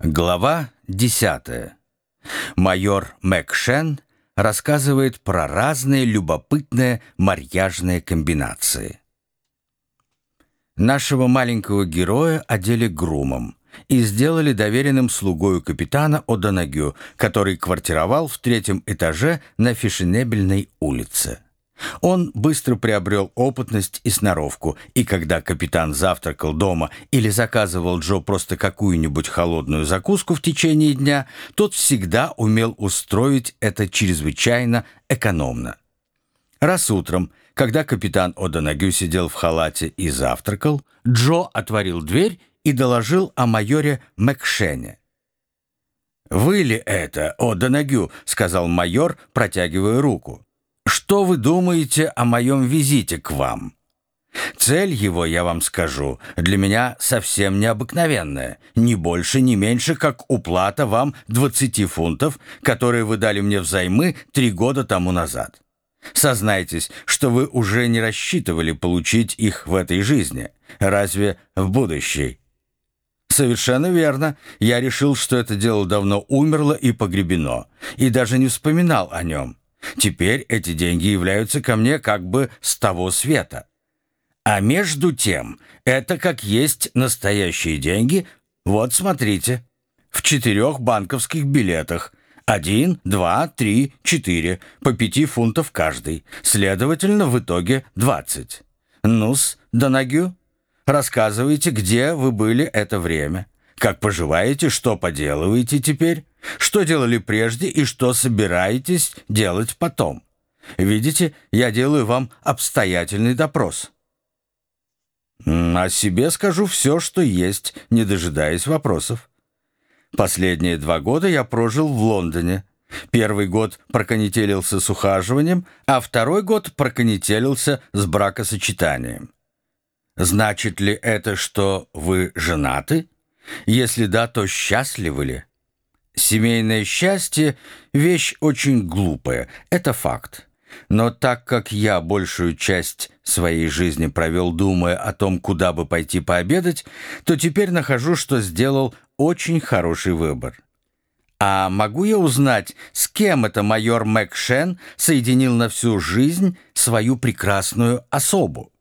Глава 10. Майор Мэкшен рассказывает про разные любопытные марьяжные комбинации. Нашего маленького героя одели грумом и сделали доверенным слугою капитана О'Донагю, который квартировал в третьем этаже на Фешенебельной улице. Он быстро приобрел опытность и сноровку, и когда капитан завтракал дома или заказывал Джо просто какую-нибудь холодную закуску в течение дня, тот всегда умел устроить это чрезвычайно экономно. Раз утром, когда капитан О'Донагю сидел в халате и завтракал, Джо отворил дверь и доложил о майоре Мэкшене. «Вы ли это, О'Донагю?» — сказал майор, протягивая руку. Что вы думаете о моем визите к вам? Цель его, я вам скажу, для меня совсем необыкновенная. Ни больше, ни меньше, как уплата вам 20 фунтов, которые вы дали мне взаймы три года тому назад. Сознайтесь, что вы уже не рассчитывали получить их в этой жизни. Разве в будущей? Совершенно верно. Я решил, что это дело давно умерло и погребено, и даже не вспоминал о нем. Теперь эти деньги являются ко мне как бы с того света. А между тем, это как есть настоящие деньги. Вот смотрите, в четырех банковских билетах. Один, два, три, четыре, по пяти фунтов каждый. Следовательно, в итоге двадцать. Ну-с, Донагю, рассказывайте, где вы были это время. Как поживаете, что поделываете теперь? Что делали прежде и что собираетесь делать потом? Видите, я делаю вам обстоятельный допрос. О себе скажу все, что есть, не дожидаясь вопросов. Последние два года я прожил в Лондоне. Первый год проконетелился с ухаживанием, а второй год проконетелился с бракосочетанием. Значит ли это, что вы женаты? Если да, то счастливы ли? Семейное счастье – вещь очень глупая, это факт. Но так как я большую часть своей жизни провел, думая о том, куда бы пойти пообедать, то теперь нахожу, что сделал очень хороший выбор. А могу я узнать, с кем это майор Мэкшен соединил на всю жизнь свою прекрасную особу?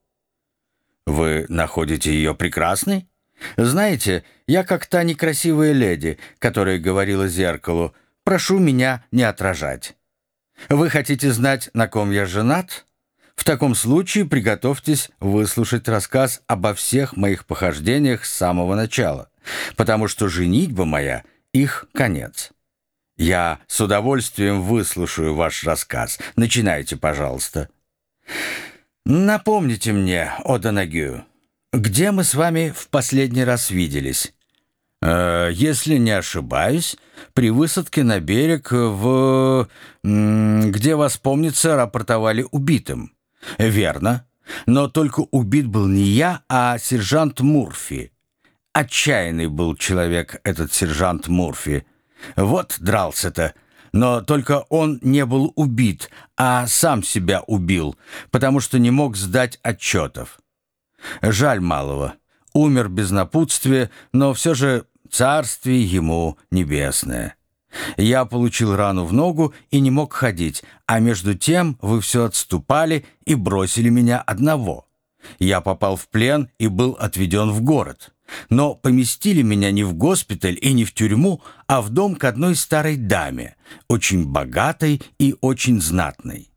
Вы находите ее прекрасной? Знаете, я как та некрасивая леди, которая говорила зеркалу, прошу меня не отражать. Вы хотите знать, на ком я женат? В таком случае приготовьтесь выслушать рассказ обо всех моих похождениях с самого начала, потому что женитьба моя — их конец. Я с удовольствием выслушаю ваш рассказ. Начинайте, пожалуйста. Напомните мне, о Донагю, где мы с вами в последний раз виделись? Э, если не ошибаюсь, при высадке на берег в... где вас, помнится, рапортовали убитым. Верно. Но только убит был не я, а сержант Мурфи. Отчаянный был человек этот сержант Мурфи. Вот дрался-то. Но только он не был убит, а сам себя убил, потому что не мог сдать отчетов. Жаль малого. Умер без напутствия, но все же царствие ему небесное. Я получил рану в ногу и не мог ходить, а между тем вы все отступали и бросили меня одного. Я попал в плен и был отведен в город. Но поместили меня не в госпиталь и не в тюрьму, а в дом к одной старой даме, очень богатой и очень знатной.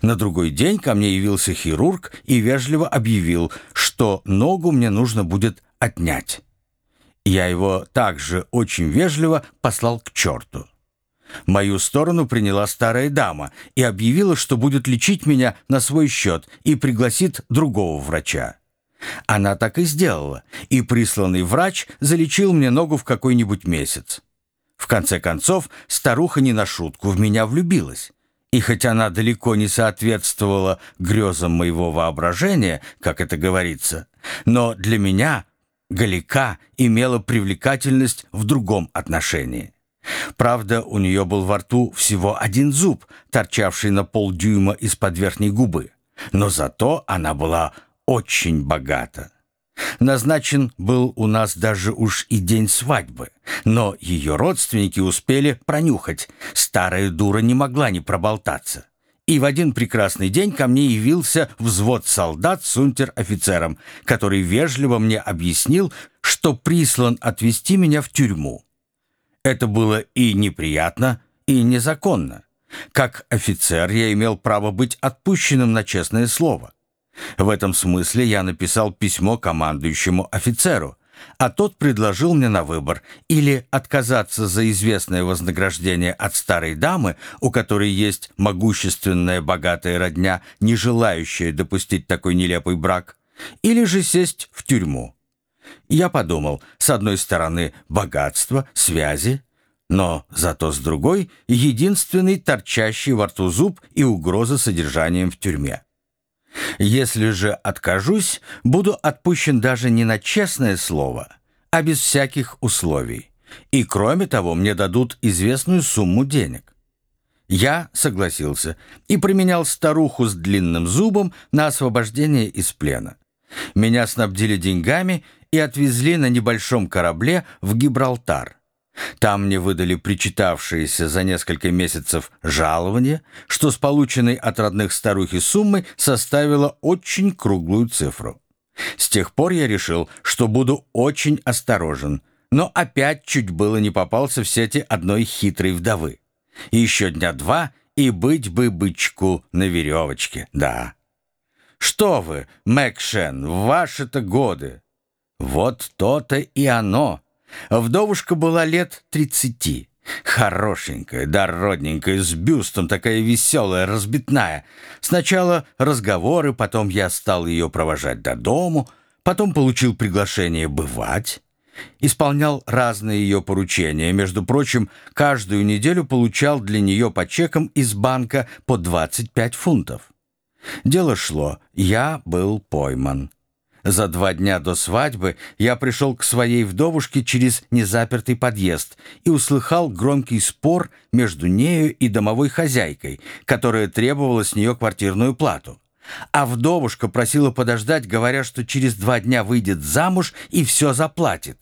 На другой день ко мне явился хирург и вежливо объявил, что ногу мне нужно будет отнять. Я его также очень вежливо послал к черту. Мою сторону приняла старая дама и объявила, что будет лечить меня на свой счет и пригласит другого врача. Она так и сделала, и присланный врач залечил мне ногу в какой-нибудь месяц. В конце концов, старуха не на шутку в меня влюбилась. И хоть она далеко не соответствовала грезам моего воображения, как это говорится, но для меня Галика имела привлекательность в другом отношении. Правда, у нее был во рту всего один зуб, торчавший на полдюйма из-под верхней губы, но зато она была очень богата. Назначен был у нас даже уж и день свадьбы. Но ее родственники успели пронюхать. Старая дура не могла не проболтаться. И в один прекрасный день ко мне явился взвод солдат с унтер-офицером, который вежливо мне объяснил, что прислан отвезти меня в тюрьму. Это было и неприятно, и незаконно. Как офицер я имел право быть отпущенным на честное слово. В этом смысле я написал письмо командующему офицеру, а тот предложил мне на выбор или отказаться за известное вознаграждение от старой дамы, у которой есть могущественная богатая родня, не желающая допустить такой нелепый брак, или же сесть в тюрьму. Я подумал, с одной стороны, богатство, связи, но зато с другой — единственный торчащий во рту зуб и угроза содержанием в тюрьме. Если же откажусь, буду отпущен даже не на честное слово, а без всяких условий. И кроме того, мне дадут известную сумму денег. Я согласился и применял старуху с длинным зубом на освобождение из плена. Меня снабдили деньгами и отвезли на небольшом корабле в Гибралтар. Там мне выдали причитавшиеся за несколько месяцев жалование, что с полученной от родных старухи суммой составило очень круглую цифру. С тех пор я решил, что буду очень осторожен, но опять чуть было не попался в сети одной хитрой вдовы. Еще дня два, и быть бы бычку на веревочке, да. Что вы, Мэкшен, ваши-то годы? Вот то-то и оно. Вдовушка была лет тридцати. Хорошенькая, дородненькая, с бюстом, такая веселая, разбитная. Сначала разговоры, потом я стал ее провожать до дому, потом получил приглашение бывать. Исполнял разные ее поручения. Между прочим, каждую неделю получал для нее по чекам из банка по 25 фунтов. Дело шло, я был пойман. За два дня до свадьбы я пришел к своей вдовушке через незапертый подъезд и услыхал громкий спор между нею и домовой хозяйкой, которая требовала с нее квартирную плату. А вдовушка просила подождать, говоря, что через два дня выйдет замуж и все заплатит.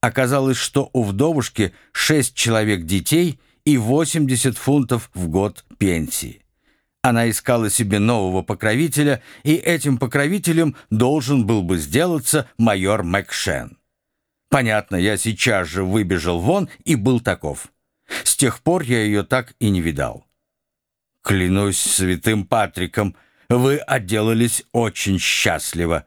Оказалось, что у вдовушки шесть человек детей и 80 фунтов в год пенсии. Она искала себе нового покровителя, и этим покровителем должен был бы сделаться майор Макшен. Понятно, я сейчас же выбежал вон и был таков. С тех пор я ее так и не видал. Клянусь святым Патриком, вы отделались очень счастливо.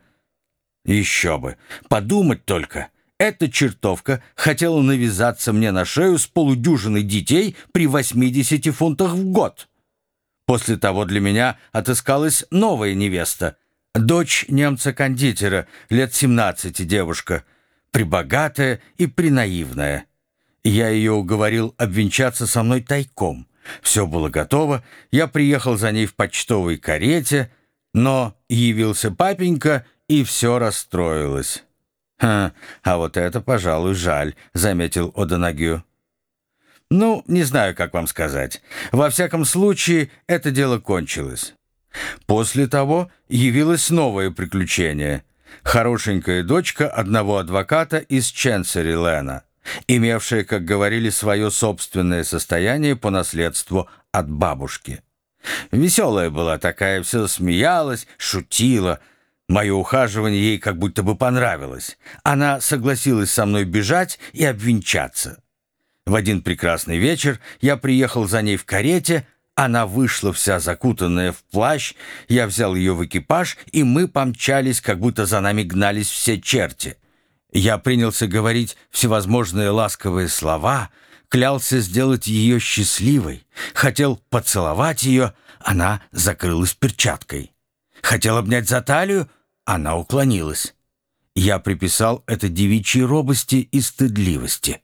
Еще бы, подумать только. Эта чертовка хотела навязаться мне на шею с полудюжиной детей при 80 фунтах в год. После того для меня отыскалась новая невеста, дочь немца-кондитера, лет 17 девушка, прибогатая и принаивная. Я ее уговорил обвенчаться со мной тайком. Все было готово, я приехал за ней в почтовой карете, но явился папенька, и все расстроилось. «Ха, а вот это, пожалуй, жаль», — заметил Одонагю. Ну, не знаю, как вам сказать. Во всяком случае, это дело кончилось. После того явилось новое приключение. Хорошенькая дочка одного адвоката из Ченсери-Лена, имевшая, как говорили, свое собственное состояние по наследству от бабушки. Веселая была такая, все смеялась, шутила. Мое ухаживание ей как будто бы понравилось. Она согласилась со мной бежать и обвенчаться. В один прекрасный вечер я приехал за ней в карете, она вышла вся закутанная в плащ, я взял ее в экипаж, и мы помчались, как будто за нами гнались все черти. Я принялся говорить всевозможные ласковые слова, клялся сделать ее счастливой, хотел поцеловать ее, она закрылась перчаткой. Хотел обнять за талию, она уклонилась. Я приписал это девичьей робости и стыдливости.